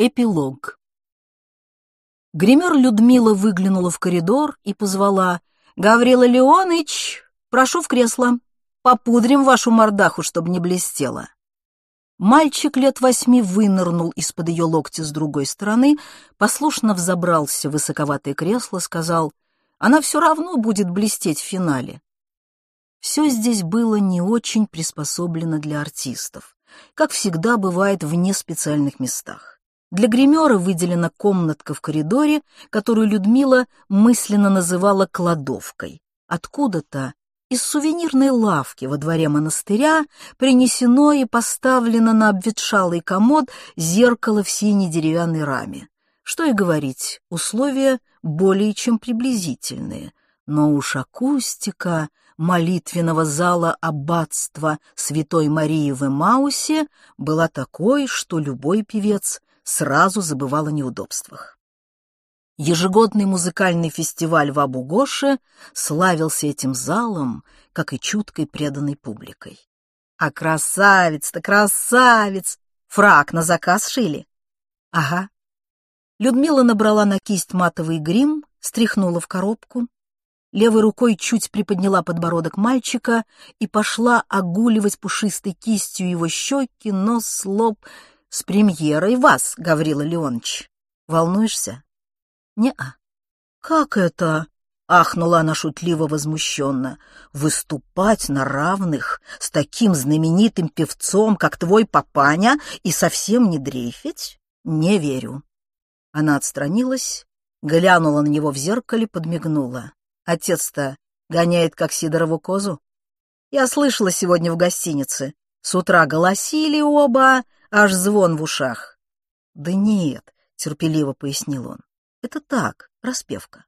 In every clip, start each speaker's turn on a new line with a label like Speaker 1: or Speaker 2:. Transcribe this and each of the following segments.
Speaker 1: Эпилог. Гример Людмила выглянула в коридор и позвала «Гаврила Леоныч, прошу в кресло, попудрим вашу мордаху, чтобы не блестела». Мальчик лет восьми вынырнул из-под ее локтя с другой стороны, послушно взобрался в высоковатое кресло, сказал «Она все равно будет блестеть в финале». Все здесь было не очень приспособлено для артистов, как всегда бывает в неспециальных местах. Для гримера выделена комнатка в коридоре, которую Людмила мысленно называла кладовкой. Откуда-то из сувенирной лавки во дворе монастыря принесено и поставлено на обветшалый комод зеркало в синей деревянной раме. Что и говорить, условия более чем приблизительные, но уж акустика молитвенного зала аббатства Святой Марии в Эмаусе была такой, что любой певец сразу забывал о неудобствах. Ежегодный музыкальный фестиваль в Абу-Гоше славился этим залом, как и чуткой преданной публикой. А красавец-то красавец! Фрак на заказ шили? Ага. Людмила набрала на кисть матовый грим, стряхнула в коробку, левой рукой чуть приподняла подбородок мальчика и пошла огуливать пушистой кистью его щеки, нос, лоб с премьерой вас, Гаврила Леонович. Волнуешься? Не-а. Как это? Ахнула она шутливо возмущенно. Выступать на равных с таким знаменитым певцом, как твой папаня, и совсем не дрейфить? Не верю. Она отстранилась, глянула на него в зеркале, подмигнула. Отец-то гоняет, как Сидорову козу. Я слышала сегодня в гостинице. С утра голосили оба, аж звон в ушах. «Да нет», — терпеливо пояснил он, — «это так, распевка».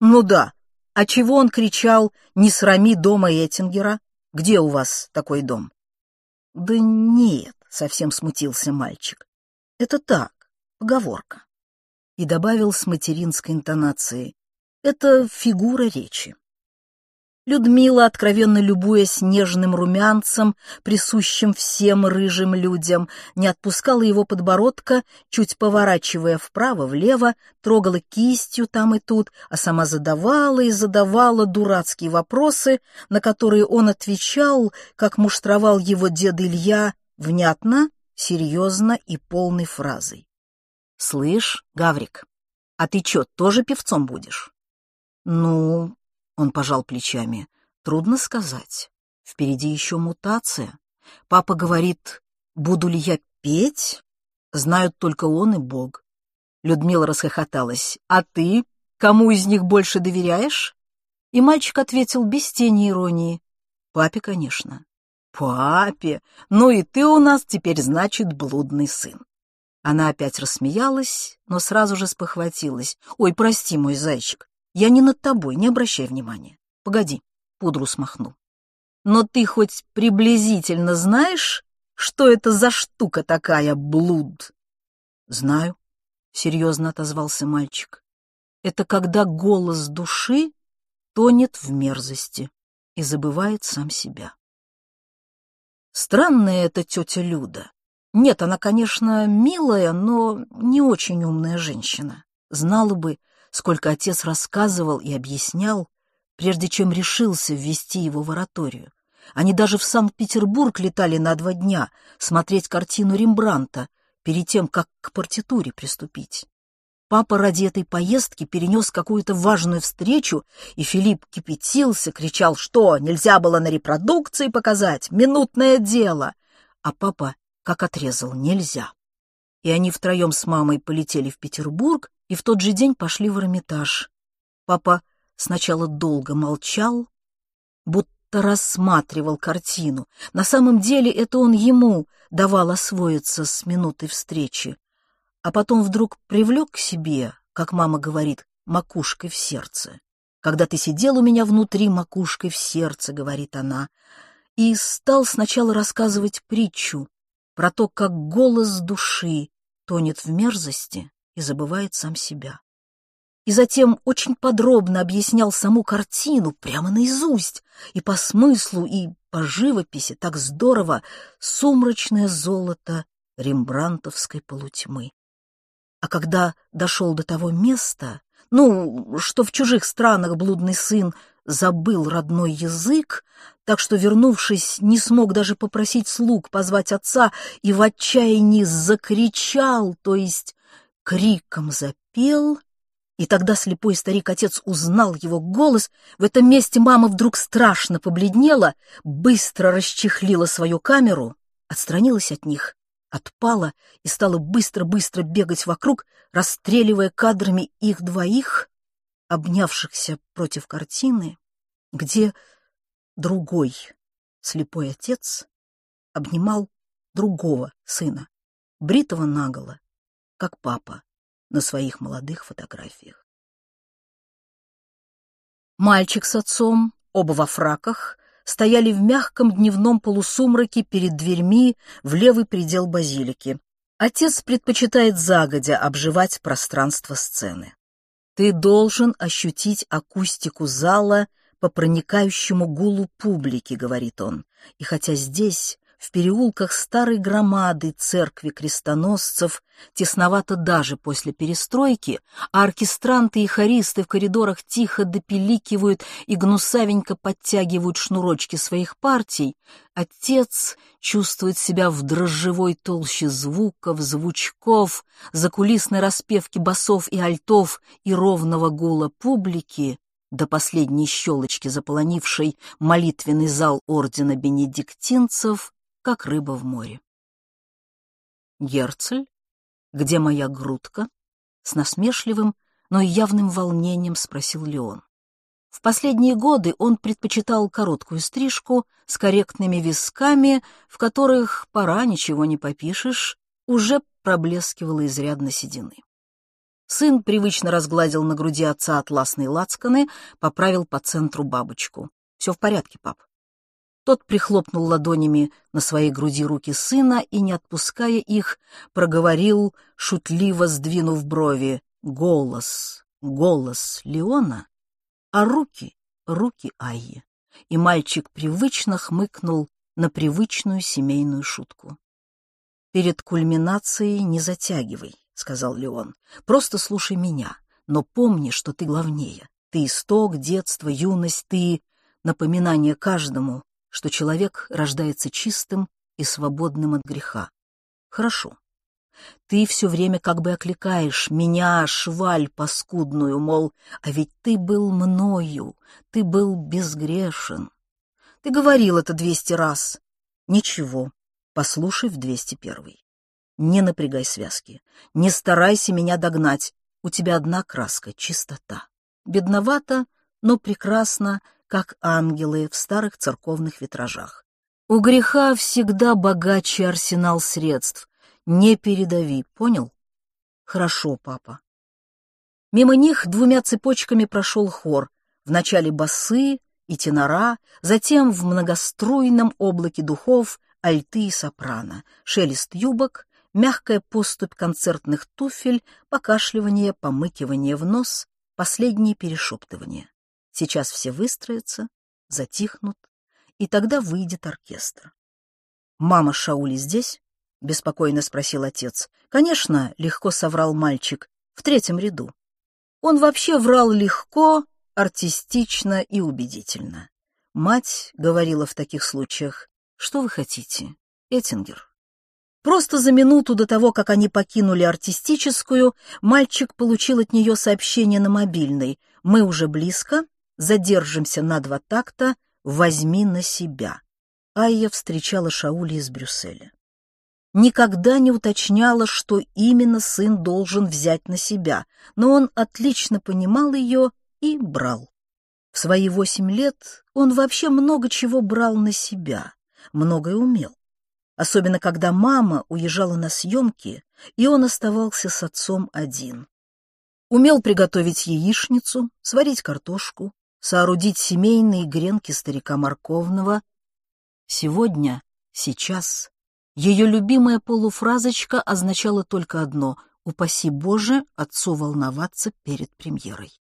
Speaker 1: «Ну да, а чего он кричал «Не срами дома Эттингера»? Где у вас такой дом?» «Да нет», — совсем смутился мальчик, — «это так, поговорка». И добавил с материнской интонацией, «это фигура речи». Людмила, откровенно любуясь нежным румянцем, присущим всем рыжим людям, не отпускала его подбородка, чуть поворачивая вправо-влево, трогала кистью там и тут, а сама задавала и задавала дурацкие вопросы, на которые он отвечал, как муштровал его дед Илья, внятно, серьезно и полной фразой. «Слышь, Гаврик, а ты чё, тоже певцом будешь?» «Ну, он пожал плечами. Трудно сказать. Впереди еще мутация. Папа говорит, буду ли я петь? Знают только он и Бог. Людмила расхохоталась. А ты? Кому из них больше доверяешь? И мальчик ответил без тени иронии. Папе, конечно. Папе? Ну и ты у нас теперь, значит, блудный сын. Она опять рассмеялась, но сразу же спохватилась. «Ой, прости, мой зайчик, я не над тобой, не обращай внимания. Погоди, пудру смахнул. Но ты хоть приблизительно знаешь, что это за штука такая, блуд? Знаю, серьезно отозвался мальчик. Это когда голос души тонет в мерзости и забывает сам себя. Странная эта тетя Люда. Нет, она, конечно, милая, но не очень умная женщина. Знала бы, сколько отец рассказывал и объяснял, прежде чем решился ввести его в ораторию. Они даже в Санкт-Петербург летали на два дня смотреть картину Рембранта перед тем, как к партитуре приступить. Папа ради этой поездки перенес какую-то важную встречу, и Филипп кипятился, кричал, что нельзя было на репродукции показать, минутное дело. А папа как отрезал, нельзя. И они втроем с мамой полетели в Петербург, и в тот же день пошли в Эрмитаж. Папа сначала долго молчал, будто рассматривал картину. На самом деле это он ему давал освоиться с минутой встречи, а потом вдруг привлек к себе, как мама говорит, макушкой в сердце. «Когда ты сидел у меня внутри, макушкой в сердце», — говорит она, и стал сначала рассказывать притчу про то, как голос души тонет в мерзости, и забывает сам себя. И затем очень подробно объяснял саму картину, прямо наизусть, и по смыслу, и по живописи, так здорово, сумрачное золото рембрантовской полутьмы. А когда дошел до того места, ну, что в чужих странах блудный сын забыл родной язык, так что, вернувшись, не смог даже попросить слуг позвать отца и в отчаянии закричал, то есть криком запел, и тогда слепой старик-отец узнал его голос. В этом месте мама вдруг страшно побледнела, быстро расчехлила свою камеру, отстранилась от них, отпала и стала быстро-быстро бегать вокруг, расстреливая кадрами их двоих, обнявшихся против картины, где другой слепой отец обнимал другого сына, бритого наголо, как папа на своих молодых фотографиях. Мальчик с отцом, оба во фраках, стояли в мягком дневном полусумраке перед дверьми в левый предел базилики. Отец предпочитает загодя обживать пространство сцены. Ты должен ощутить акустику зала по проникающему гулу публики, говорит он. И хотя здесь, в переулках старой громады церкви крестоносцев, тесновато даже после перестройки, а оркестранты и хористы в коридорах тихо допеликивают и гнусавенько подтягивают шнурочки своих партий, отец чувствует себя в дрожжевой толще звуков, звучков, закулисной распевки басов и альтов и ровного гула публики, до последней щелочки заполонившей молитвенный зал ордена бенедиктинцев, как рыба в море. Герцель, где моя грудка? С насмешливым, но и явным волнением спросил Леон. В последние годы он предпочитал короткую стрижку с корректными висками, в которых, пора, ничего не попишешь, уже проблескивала изрядно седины. Сын привычно разгладил на груди отца атласные лацканы, поправил по центру бабочку. «Все в порядке, пап. Тот прихлопнул ладонями на своей груди руки сына и, не отпуская их, проговорил, шутливо сдвинув брови, «Голос, голос Леона, а руки, руки Айи». И мальчик привычно хмыкнул на привычную семейную шутку. «Перед кульминацией не затягивай», — сказал Леон. «Просто слушай меня, но помни, что ты главнее. Ты исток, детство, юность, ты напоминание каждому, что человек рождается чистым и свободным от греха. Хорошо. Ты все время как бы окликаешь меня, шваль паскудную, мол, а ведь ты был мною, ты был безгрешен. Ты говорил это двести раз. Ничего, послушай в двести первый. Не напрягай связки, не старайся меня догнать. У тебя одна краска — чистота. Бедновато, но прекрасно, как ангелы в старых церковных витражах. У греха всегда богаче арсенал средств. Не передави, понял? Хорошо, папа. Мимо них двумя цепочками прошел хор. Вначале басы и тенора, затем в многоструйном облаке духов альты и сопрано, шелест юбок, мягкая поступь концертных туфель, покашливание, помыкивание в нос, последние перешептывания. Сейчас все выстроятся, затихнут, и тогда выйдет оркестр. «Мама Шаули здесь?» — беспокойно спросил отец. «Конечно», — легко соврал мальчик, — «в третьем ряду». Он вообще врал легко, артистично и убедительно. Мать говорила в таких случаях, «Что вы хотите, Эттингер?» Просто за минуту до того, как они покинули артистическую, мальчик получил от нее сообщение на мобильный. «Мы уже близко, задержимся на два такта, возьми на себя. Айя встречала Шаули из Брюсселя. Никогда не уточняла, что именно сын должен взять на себя, но он отлично понимал ее и брал. В свои восемь лет он вообще много чего брал на себя, многое умел. Особенно, когда мама уезжала на съемки, и он оставался с отцом один. Умел приготовить яичницу, сварить картошку, соорудить семейные гренки старика Морковного. Сегодня, сейчас, ее любимая полуфразочка означала только одно — «Упаси Боже, отцу волноваться перед премьерой».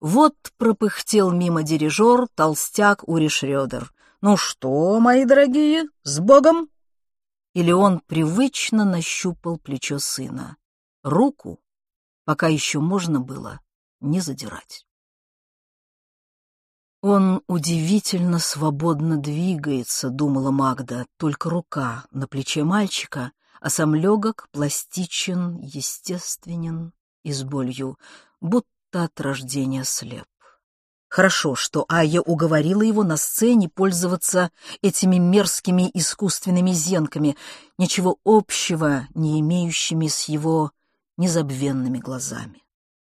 Speaker 1: Вот пропыхтел мимо дирижер толстяк Ури Шрёдер. «Ну что, мои дорогие, с Богом!» Или он привычно нащупал плечо сына. руку, пока еще можно было, не задирать. «Он удивительно свободно двигается», — думала Магда, только рука на плече мальчика, а сам легок, пластичен, естественен и с болью, будто от рождения слеп. Хорошо, что Айя уговорила его на сцене пользоваться этими мерзкими искусственными зенками, ничего общего не имеющими с его незабвенными глазами.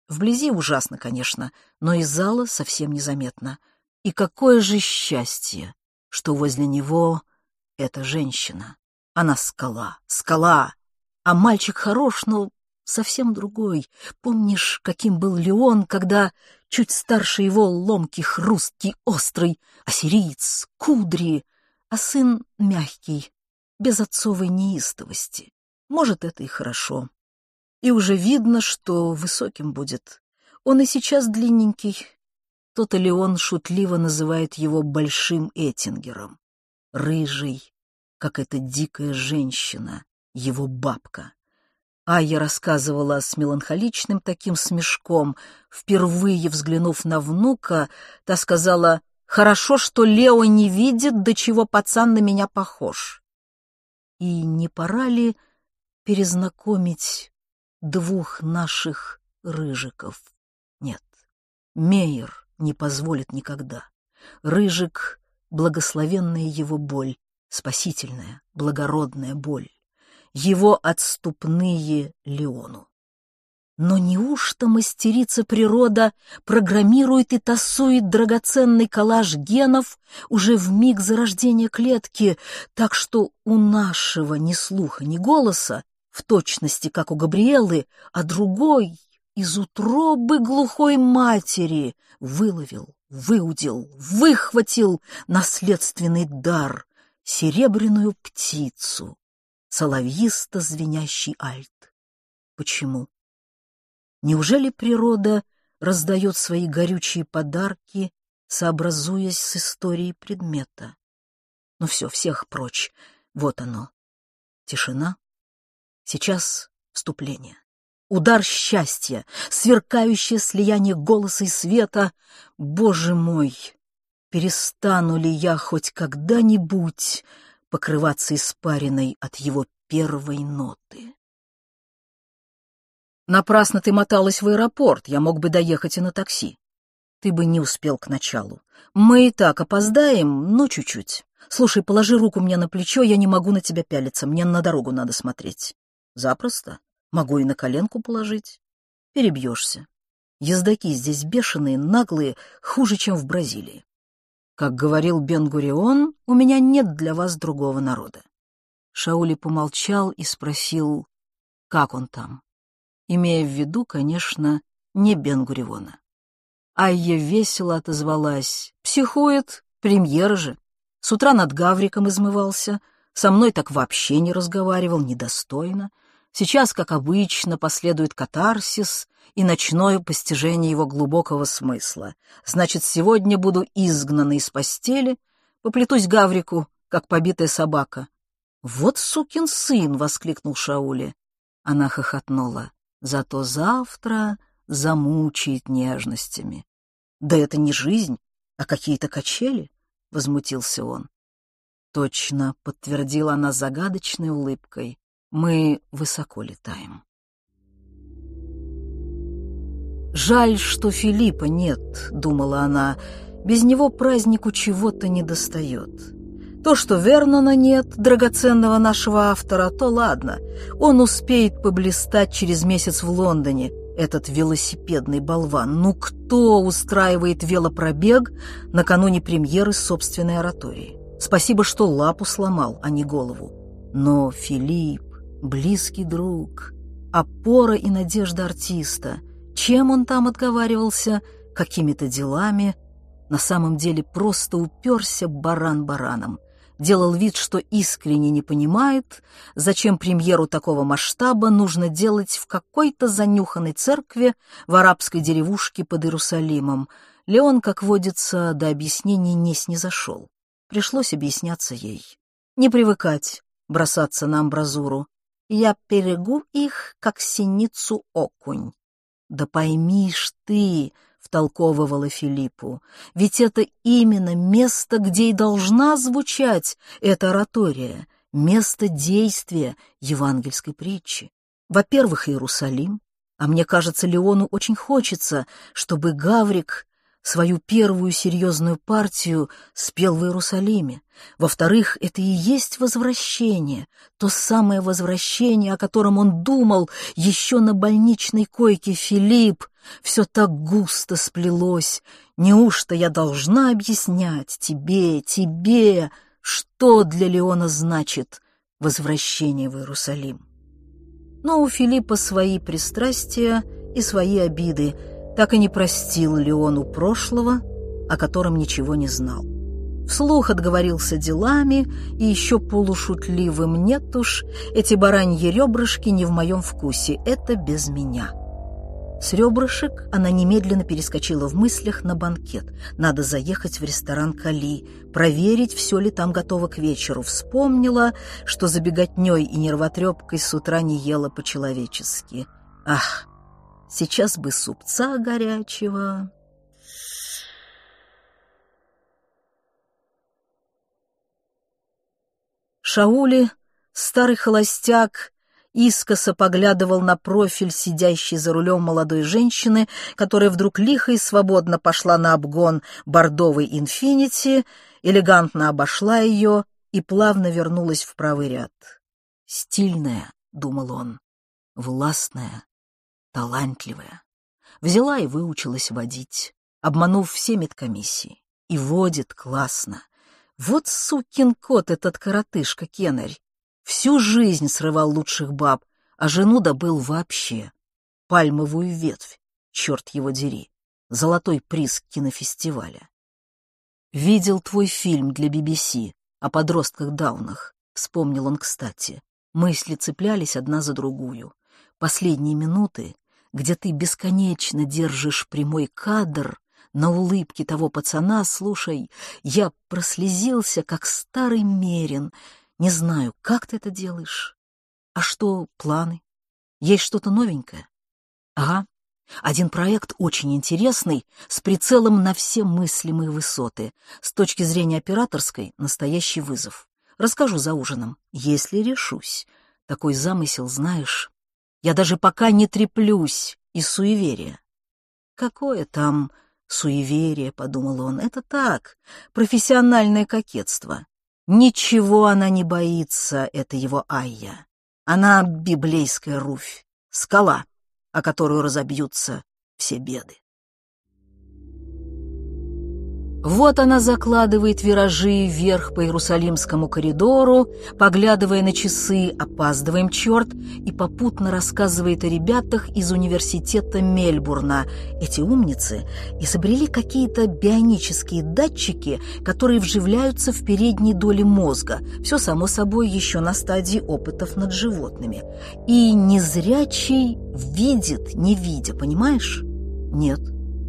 Speaker 1: Вблизи ужасно, конечно, но из зала совсем незаметно. И какое же счастье, что возле него эта женщина. Она скала, скала, а мальчик хорош, но совсем другой. Помнишь, каким был Леон, когда чуть старше его ломкий, хрусткий, острый, ассириец, кудри, а сын мягкий, без отцовой неистовости. Может, это и хорошо. И уже видно, что высоким будет. Он и сейчас длинненький. Тот или он шутливо называет его Большим Эттингером. Рыжий, как эта дикая женщина, его бабка. Айя рассказывала с меланхоличным таким смешком. Впервые взглянув на внука, та сказала, «Хорошо, что Лео не видит, до чего пацан на меня похож». И не пора ли перезнакомить двух наших рыжиков? Нет, Мейер не позволит никогда. Рыжик — благословенная его боль, спасительная, благородная боль его отступные Леону. Но неужто мастерица природа программирует и тасует драгоценный коллаж генов уже в миг зарождения клетки, так что у нашего ни слуха, ни голоса, в точности, как у Габриэлы, а другой из утробы глухой матери выловил, выудил, выхватил наследственный дар, серебряную птицу, соловьисто звенящий альт. Почему? Неужели природа раздает свои горючие подарки, сообразуясь с историей предмета? Ну все, всех прочь. Вот оно. Тишина. Сейчас вступление. Удар счастья, сверкающее слияние голоса и света. Боже мой, перестану ли я хоть когда-нибудь покрываться испариной от его первой ноты. Напрасно ты моталась в аэропорт, я мог бы доехать и на такси. Ты бы не успел к началу. Мы и так опоздаем, но чуть-чуть. Слушай, положи руку мне на плечо, я не могу на тебя пялиться, мне на дорогу надо смотреть. Запросто. Могу и на коленку положить. Перебьешься. Ездаки здесь бешеные, наглые, хуже, чем в Бразилии. Как говорил Бен-Гурион, у меня нет для вас другого народа. Шаули помолчал и спросил, как он там, имея в виду, конечно, не Бен-Гуриона. Айя весело отозвалась. «Психует, премьера же. С утра над Гавриком измывался, со мной так вообще не разговаривал, недостойно. Сейчас, как обычно, последует катарсис и ночное постижение его глубокого смысла. Значит, сегодня буду изгнана из постели, поплетусь Гаврику, как побитая собака. «Вот сукин сын!» — воскликнул Шаули. Она хохотнула. «Зато завтра замучает нежностями». «Да это не жизнь, а какие-то качели!» — возмутился он. «Точно», — подтвердила она загадочной улыбкой. Мы высоко летаем. «Жаль, что Филиппа нет», — думала она. «Без него празднику чего-то недостает. То, что Вернона нет, драгоценного нашего автора, то ладно. Он успеет поблистать через месяц в Лондоне, этот велосипедный болван. Ну кто устраивает велопробег накануне премьеры собственной оратории? Спасибо, что лапу сломал, а не голову. Но Филипп близкий друг, опора и надежда артиста. Чем он там отговаривался? Какими-то делами? На самом деле просто уперся баран бараном. Делал вид, что искренне не понимает, зачем премьеру такого масштаба нужно делать в какой-то занюханной церкви в арабской деревушке под Иерусалимом. Леон, как водится, до объяснений не снизошел. Пришлось объясняться ей. Не привыкать бросаться на амбразуру. Я перегу их, как синицу окунь. Да поймишь ты, — втолковывала Филиппу, — ведь это именно место, где и должна звучать эта оратория, место действия евангельской притчи. Во-первых, Иерусалим, а мне кажется, Леону очень хочется, чтобы Гаврик свою первую серьезную партию спел в Иерусалиме. Во-вторых, это и есть возвращение, то самое возвращение, о котором он думал еще на больничной койке Филипп. Все так густо сплелось. Неужто я должна объяснять тебе, тебе, что для Леона значит возвращение в Иерусалим? Но у Филиппа свои пристрастия и свои обиды — так и не простил Леону прошлого, о котором ничего не знал. Вслух отговорился делами и еще полушутливым «нет уж, эти бараньи ребрышки не в моем вкусе, это без меня». С ребрышек она немедленно перескочила в мыслях на банкет. Надо заехать в ресторан «Кали», проверить, все ли там готово к вечеру. Вспомнила, что за беготней и нервотрепкой с утра не ела по-человечески. Ах, Сейчас бы супца горячего. Шаули, старый холостяк, искоса поглядывал на профиль сидящей за рулем молодой женщины, которая вдруг лихо и свободно пошла на обгон бордовой «Инфинити», элегантно обошла ее и плавно вернулась в правый ряд. «Стильная», — думал он, — «властная, талантливая. Взяла и выучилась водить, обманув все медкомиссии. И водит классно. Вот сукин кот этот коротышка Кеннерь. Всю жизнь срывал лучших баб, а жену добыл вообще. Пальмовую ветвь, черт его дери. Золотой приз кинофестиваля. Видел твой фильм для BBC о подростках-даунах. Вспомнил он, кстати. Мысли цеплялись одна за другую. Последние минуты где ты бесконечно держишь прямой кадр на улыбке того пацана, слушай, я прослезился, как старый мерин. Не знаю, как ты это делаешь? А что планы? Есть что-то новенькое? Ага, один проект очень интересный, с прицелом на все мыслимые высоты. С точки зрения операторской — настоящий вызов. Расскажу за ужином, если решусь. Такой замысел, знаешь, я даже пока не треплюсь из суеверия. Какое там суеверие, подумал он, это так, профессиональное кокетство. Ничего она не боится, это его Айя. Она библейская руфь, скала, о которую разобьются все беды. Вот она закладывает виражи вверх по Иерусалимскому коридору, поглядывая на часы «Опаздываем, черт!» и попутно рассказывает о ребятах из университета Мельбурна. Эти умницы изобрели какие-то бионические датчики, которые вживляются в передней доли мозга. Все, само собой, еще на стадии опытов над животными. И незрячий видит, не видя, понимаешь? Нет.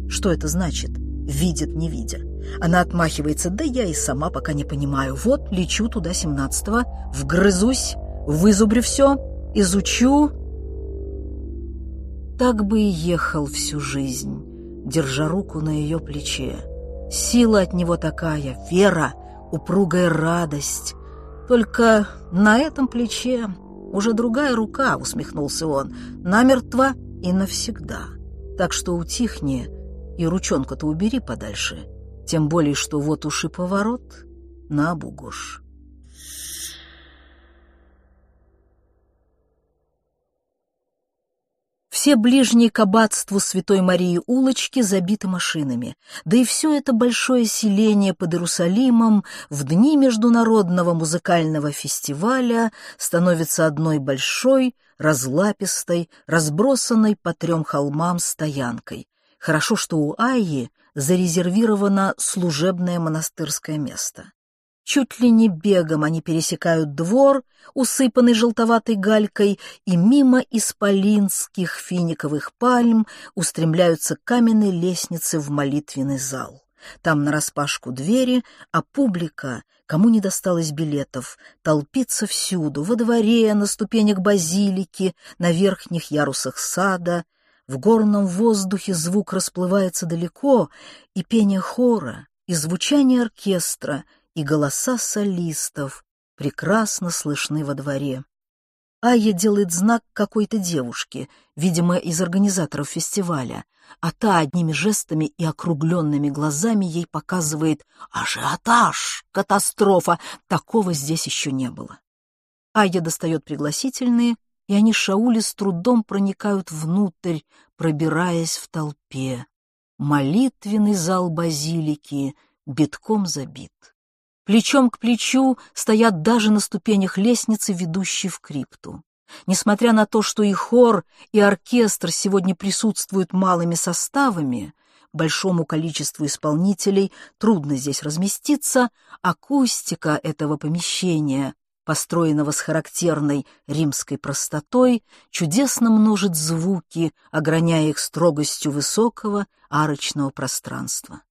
Speaker 1: Что это значит? Видит, не видя. Она отмахивается, да я и сама пока не понимаю. Вот, лечу туда семнадцатого, вгрызусь, вызубрю все, изучу. Так бы и ехал всю жизнь, держа руку на ее плече. Сила от него такая, вера, упругая радость. Только на этом плече уже другая рука, усмехнулся он, намертво и навсегда. Так что утихни и ручонку-то убери подальше. Тем более, что вот уж и поворот на Абугош. Все ближние к аббатству Святой Марии улочки забиты машинами, да и все это большое селение под Иерусалимом в дни Международного музыкального фестиваля становится одной большой, разлапистой, разбросанной по трем холмам стоянкой. Хорошо, что у Айи зарезервировано служебное монастырское место. Чуть ли не бегом они пересекают двор, усыпанный желтоватой галькой, и мимо исполинских финиковых пальм устремляются каменные лестницы в молитвенный зал. Там нараспашку двери, а публика, кому не досталось билетов, толпится всюду, во дворе, на ступенях базилики, на верхних ярусах сада. В горном воздухе звук расплывается далеко, и пение хора, и звучание оркестра, и голоса солистов прекрасно слышны во дворе. Айя делает знак какой-то девушке, видимо, из организаторов фестиваля, а та одними жестами и округленными глазами ей показывает «Ажиотаж! Катастрофа! Такого здесь еще не было!» Айя достает пригласительные, и они Шаули с трудом проникают внутрь, пробираясь в толпе. Молитвенный зал базилики битком забит. Плечом к плечу стоят даже на ступенях лестницы, ведущей в крипту. Несмотря на то, что и хор, и оркестр сегодня присутствуют малыми составами, большому количеству исполнителей трудно здесь разместиться, акустика этого помещения, построенного с характерной римской простотой, чудесно множит звуки, ограняя их строгостью высокого арочного пространства.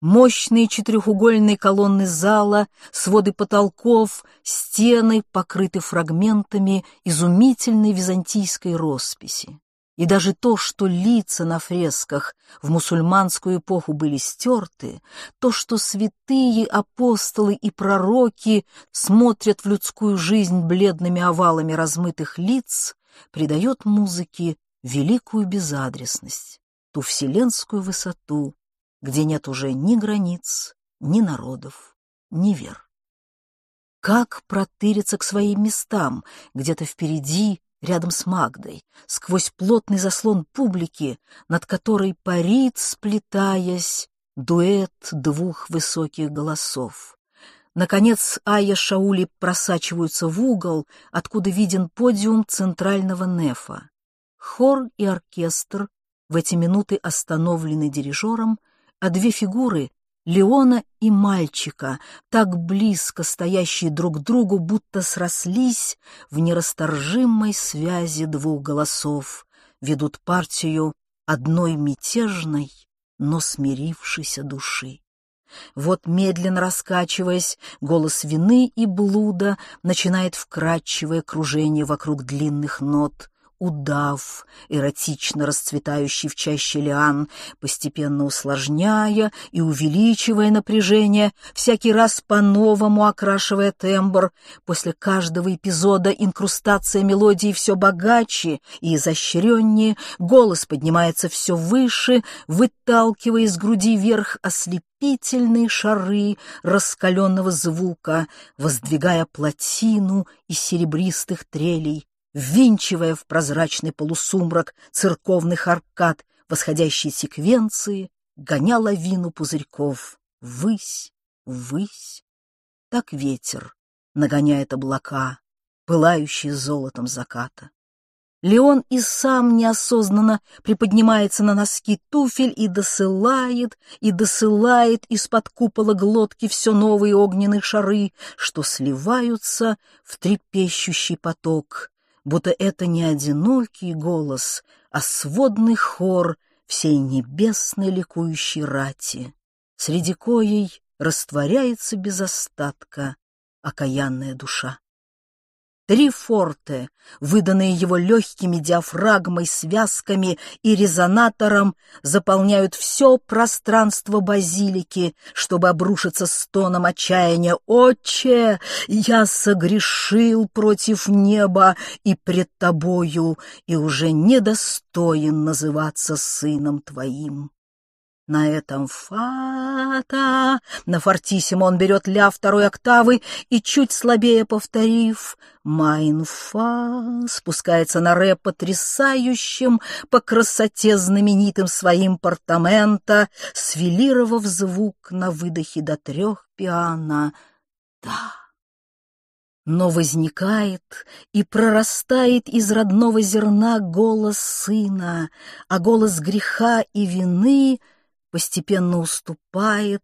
Speaker 1: Мощные четырехугольные колонны зала, своды потолков, стены покрыты фрагментами изумительной византийской росписи. И даже то, что лица на фресках в мусульманскую эпоху были стерты, то, что святые апостолы и пророки смотрят в людскую жизнь бледными овалами размытых лиц, придает музыке великую безадресность, ту вселенскую высоту, где нет уже ни границ, ни народов, ни вер. Как протыриться к своим местам, где-то впереди, рядом с Магдой, сквозь плотный заслон публики, над которой парит, сплетаясь, дуэт двух высоких голосов. Наконец Ая Шаули просачиваются в угол, откуда виден подиум центрального нефа. Хор и оркестр в эти минуты остановлены дирижером, а две фигуры — Леона и мальчика, так близко стоящие друг к другу, будто срослись в нерасторжимой связи двух голосов, ведут партию одной мятежной, но смирившейся души. Вот, медленно раскачиваясь, голос вины и блуда начинает вкрадчивое кружение вокруг длинных нот удав, эротично расцветающий в чаще лиан, постепенно усложняя и увеличивая напряжение, всякий раз по-новому окрашивая тембр. После каждого эпизода инкрустация мелодии все богаче и изощреннее, голос поднимается все выше, выталкивая из груди вверх ослепительные шары раскаленного звука, воздвигая плотину из серебристых трелей ввинчивая в прозрачный полусумрак церковных аркад восходящей секвенции, гоня лавину пузырьков ввысь, ввысь. Так ветер нагоняет облака, пылающие золотом заката. Леон и сам неосознанно приподнимается на носки туфель и досылает, и досылает из-под купола глотки все новые огненные шары, что сливаются в трепещущий поток, будто это не одинокий голос, а сводный хор всей небесной ликующей рати, среди коей растворяется без остатка окаянная душа. Три форте, выданные его легкими диафрагмой, связками и резонатором, заполняют все пространство базилики, чтобы обрушиться стоном отчаяния. «Отче, я согрешил против неба и пред тобою, и уже недостоин называться сыном твоим». На этом фата, на фортиссимо он берет ля второй октавы и, чуть слабее повторив «майн фа», спускается на ре потрясающим по красоте знаменитым своим портамента, свелировав звук на выдохе до трех пиано «да». Но возникает и прорастает из родного зерна голос сына, а голос греха и вины — постепенно уступает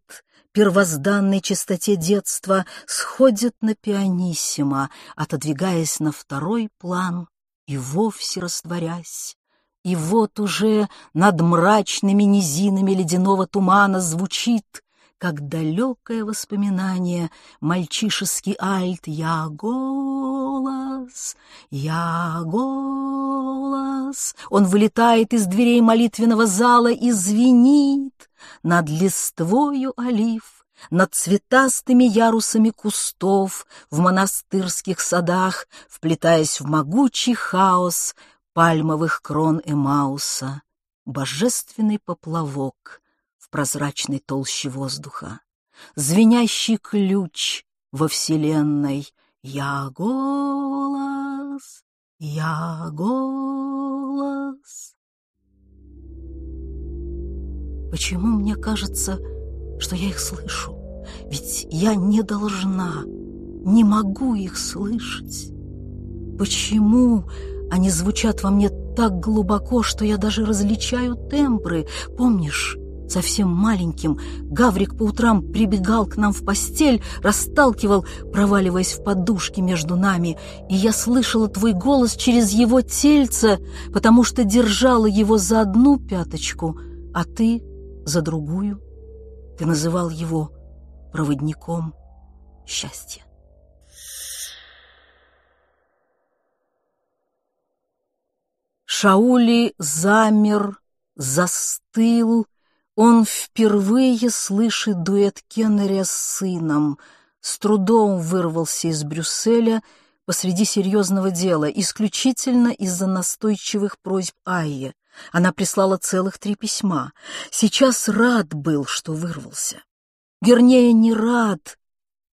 Speaker 1: первозданной чистоте детства, сходит на пианиссимо, отодвигаясь на второй план и вовсе растворясь. И вот уже над мрачными низинами ледяного тумана звучит как далекое воспоминание, мальчишеский альт «Я голос, я голос». Он вылетает из дверей молитвенного зала и звенит над листвою олив, над цветастыми ярусами кустов в монастырских садах, вплетаясь в могучий хаос пальмовых крон Эмауса, божественный поплавок в прозрачной толще воздуха, звенящий ключ во вселенной «Я голос, я голос». Почему мне кажется, что я их слышу? Ведь я не должна, не могу их слышать. Почему они звучат во мне так глубоко, что я даже различаю тембры? Помнишь, совсем маленьким, Гаврик по утрам прибегал к нам в постель, расталкивал, проваливаясь в подушки между нами, и я слышала твой голос через его тельце, потому что держала его за одну пяточку, а ты за другую. Ты называл его проводником счастья. Шаули замер, застыл. Он впервые слышит дуэт Кеннеря с сыном. С трудом вырвался из Брюсселя посреди серьезного дела, исключительно из-за настойчивых просьб Айе. Она прислала целых три письма. Сейчас рад был, что вырвался. Вернее, не рад.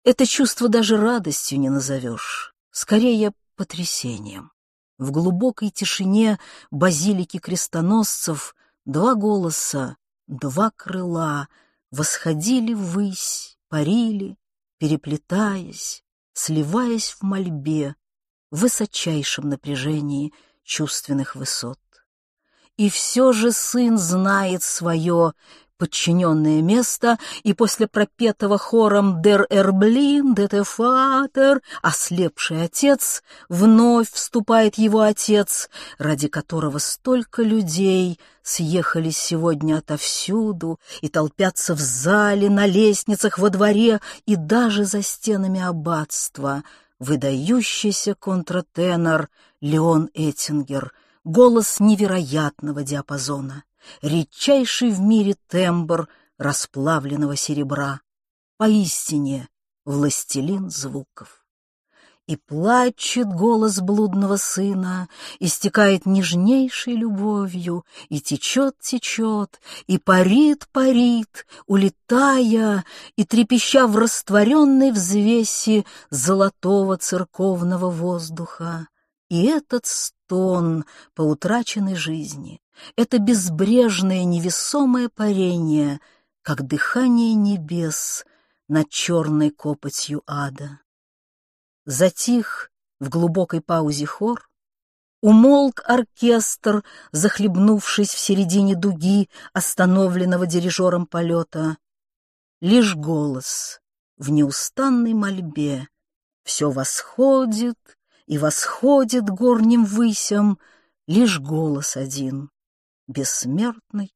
Speaker 1: Это чувство даже радостью не назовешь. Скорее, потрясением. В глубокой тишине базилики крестоносцев два голоса, два крыла восходили ввысь, парили, переплетаясь, сливаясь в мольбе, в высочайшем напряжении чувственных высот. И все же сын знает свое подчиненное место, и после пропетого хором «Der erblindete Vater» ослепший отец, вновь вступает его отец, ради которого столько людей съехались сегодня отовсюду и толпятся в зале, на лестницах, во дворе и даже за стенами аббатства, выдающийся контратенор Леон Эттингер, голос невероятного диапазона редчайший в мире тембр расплавленного серебра, поистине властелин звуков. И плачет голос блудного сына, истекает нежнейшей любовью, и течет-течет, и парит-парит, улетая и трепеща в растворенной взвеси золотого церковного воздуха. И этот стон по утраченной жизни, это безбрежное невесомое парение, как дыхание небес над черной копотью ада. Затих в глубокой паузе хор, умолк оркестр, захлебнувшись в середине дуги, остановленного дирижером полета. Лишь голос в неустанной мольбе все восходит и восходит горним высям, лишь голос один бессмертный,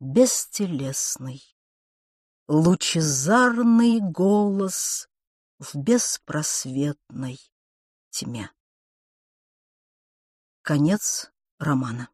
Speaker 1: бестелесный, лучезарный голос в беспросветной тьме. Конец романа.